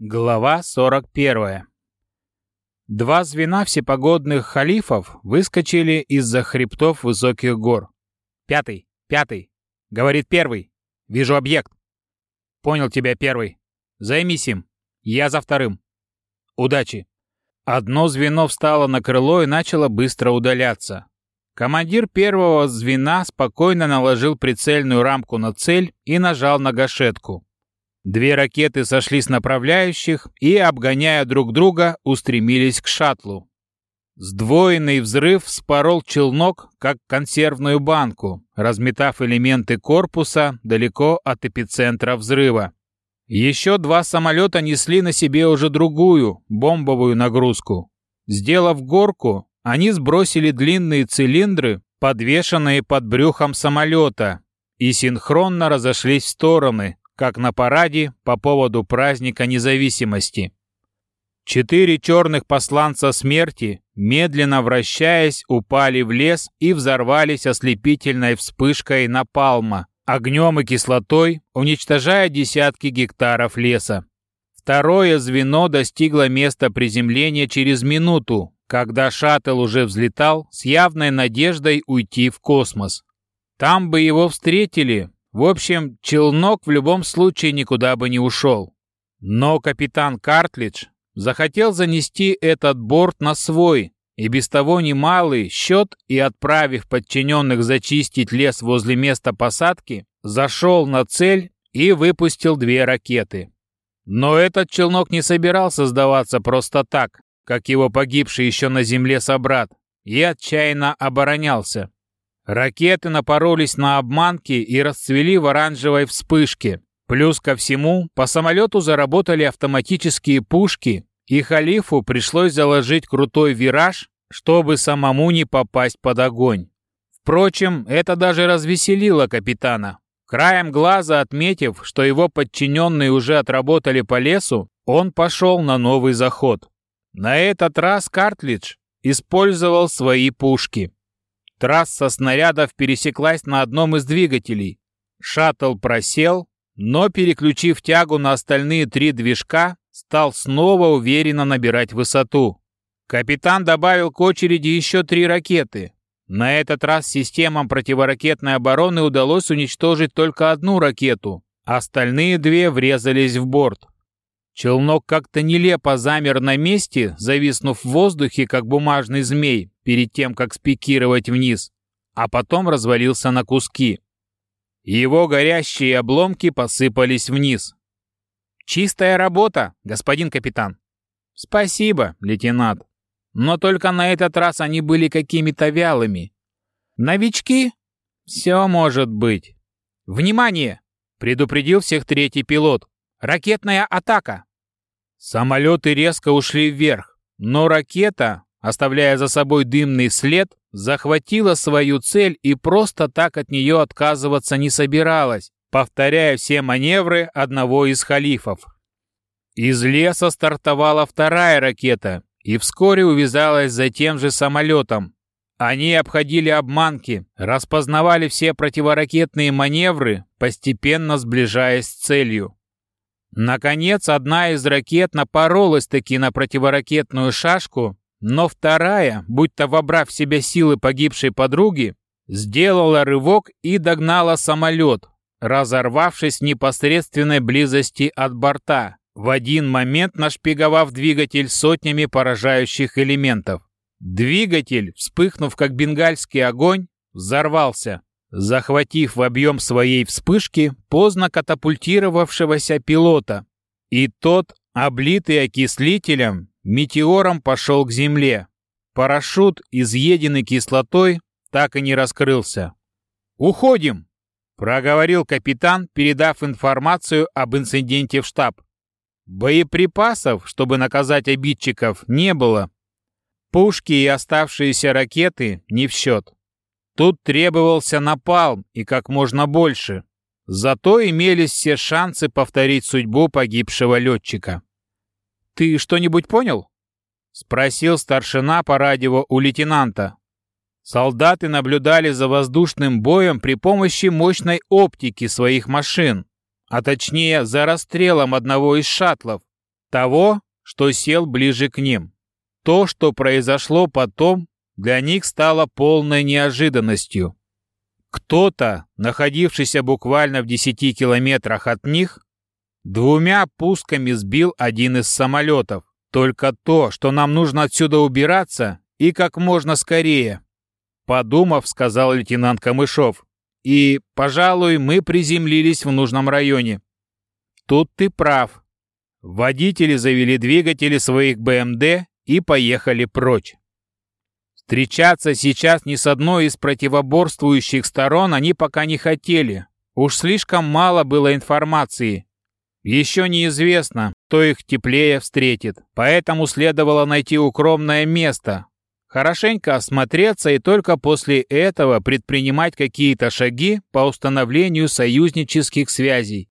Глава 41. Два звена всепогодных халифов выскочили из-за хребтов высоких гор. «Пятый, пятый!» — говорит первый. «Вижу объект». «Понял тебя, первый. Займись им. Я за вторым. Удачи». Одно звено встало на крыло и начало быстро удаляться. Командир первого звена спокойно наложил прицельную рамку на цель и нажал на гашетку. Две ракеты сошли с направляющих и, обгоняя друг друга, устремились к шаттлу. Сдвоенный взрыв спорол челнок, как консервную банку, разметав элементы корпуса далеко от эпицентра взрыва. Еще два самолета несли на себе уже другую, бомбовую нагрузку. Сделав горку, они сбросили длинные цилиндры, подвешенные под брюхом самолета, и синхронно разошлись в стороны, как на параде по поводу праздника независимости. Четыре черных посланца смерти, медленно вращаясь, упали в лес и взорвались ослепительной вспышкой напалма, огнем и кислотой, уничтожая десятки гектаров леса. Второе звено достигло места приземления через минуту, когда шаттл уже взлетал с явной надеждой уйти в космос. Там бы его встретили, в общем, челнок в любом случае никуда бы не ушел. Но капитан Картлидж захотел занести этот борт на свой и без того немалый счет и, отправив подчиненных зачистить лес возле места посадки, зашел на цель и выпустил две ракеты. Но этот челнок не собирался сдаваться просто так, как его погибший еще на земле собрат, и отчаянно оборонялся. Ракеты напоролись на обманки и расцвели в оранжевой вспышке. Плюс ко всему, по самолету заработали автоматические пушки, и халифу пришлось заложить крутой вираж, чтобы самому не попасть под огонь. Впрочем, это даже развеселило капитана. Краем глаза отметив, что его подчиненные уже отработали по лесу, он пошел на новый заход. На этот раз картлидж использовал свои пушки. Трасса снарядов пересеклась на одном из двигателей. Шаттл просел, но, переключив тягу на остальные три движка, стал снова уверенно набирать высоту. Капитан добавил к очереди еще три ракеты. На этот раз системам противоракетной обороны удалось уничтожить только одну ракету, остальные две врезались в борт. Челнок как-то нелепо замер на месте, зависнув в воздухе, как бумажный змей, перед тем, как спикировать вниз, а потом развалился на куски. Его горящие обломки посыпались вниз. «Чистая работа, господин капитан». «Спасибо, лейтенант. Но только на этот раз они были какими-то вялыми. Новички? Все может быть. Внимание!» — предупредил всех третий пилот. «Ракетная атака!» Самолеты резко ушли вверх, но ракета, оставляя за собой дымный след, захватила свою цель и просто так от нее отказываться не собиралась, повторяя все маневры одного из халифов. Из леса стартовала вторая ракета и вскоре увязалась за тем же самолетом. Они обходили обманки, распознавали все противоракетные маневры, постепенно сближаясь с целью. Наконец, одна из ракет напоролась-таки на противоракетную шашку, но вторая, будто вобрав в себя силы погибшей подруги, сделала рывок и догнала самолет, разорвавшись в непосредственной близости от борта, в один момент нашпиговав двигатель сотнями поражающих элементов. Двигатель, вспыхнув как бенгальский огонь, взорвался захватив в объем своей вспышки поздно катапультировавшегося пилота. И тот, облитый окислителем, метеором пошел к земле. Парашют, изъеденный кислотой, так и не раскрылся. «Уходим!» — проговорил капитан, передав информацию об инциденте в штаб. Боеприпасов, чтобы наказать обидчиков, не было. Пушки и оставшиеся ракеты не в счет. Тут требовался напалм и как можно больше. Зато имелись все шансы повторить судьбу погибшего летчика. «Ты что-нибудь понял?» — спросил старшина по радио у лейтенанта. Солдаты наблюдали за воздушным боем при помощи мощной оптики своих машин, а точнее за расстрелом одного из шаттлов, того, что сел ближе к ним. То, что произошло потом, для них стало полной неожиданностью. Кто-то, находившийся буквально в десяти километрах от них, двумя пусками сбил один из самолетов. Только то, что нам нужно отсюда убираться и как можно скорее. Подумав, сказал лейтенант Камышов. И, пожалуй, мы приземлились в нужном районе. Тут ты прав. Водители завели двигатели своих БМД и поехали прочь. Встречаться сейчас ни с одной из противоборствующих сторон они пока не хотели. Уж слишком мало было информации. Еще неизвестно, кто их теплее встретит, поэтому следовало найти укромное место, хорошенько осмотреться и только после этого предпринимать какие-то шаги по установлению союзнических связей.